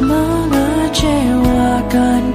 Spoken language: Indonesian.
mengecewakan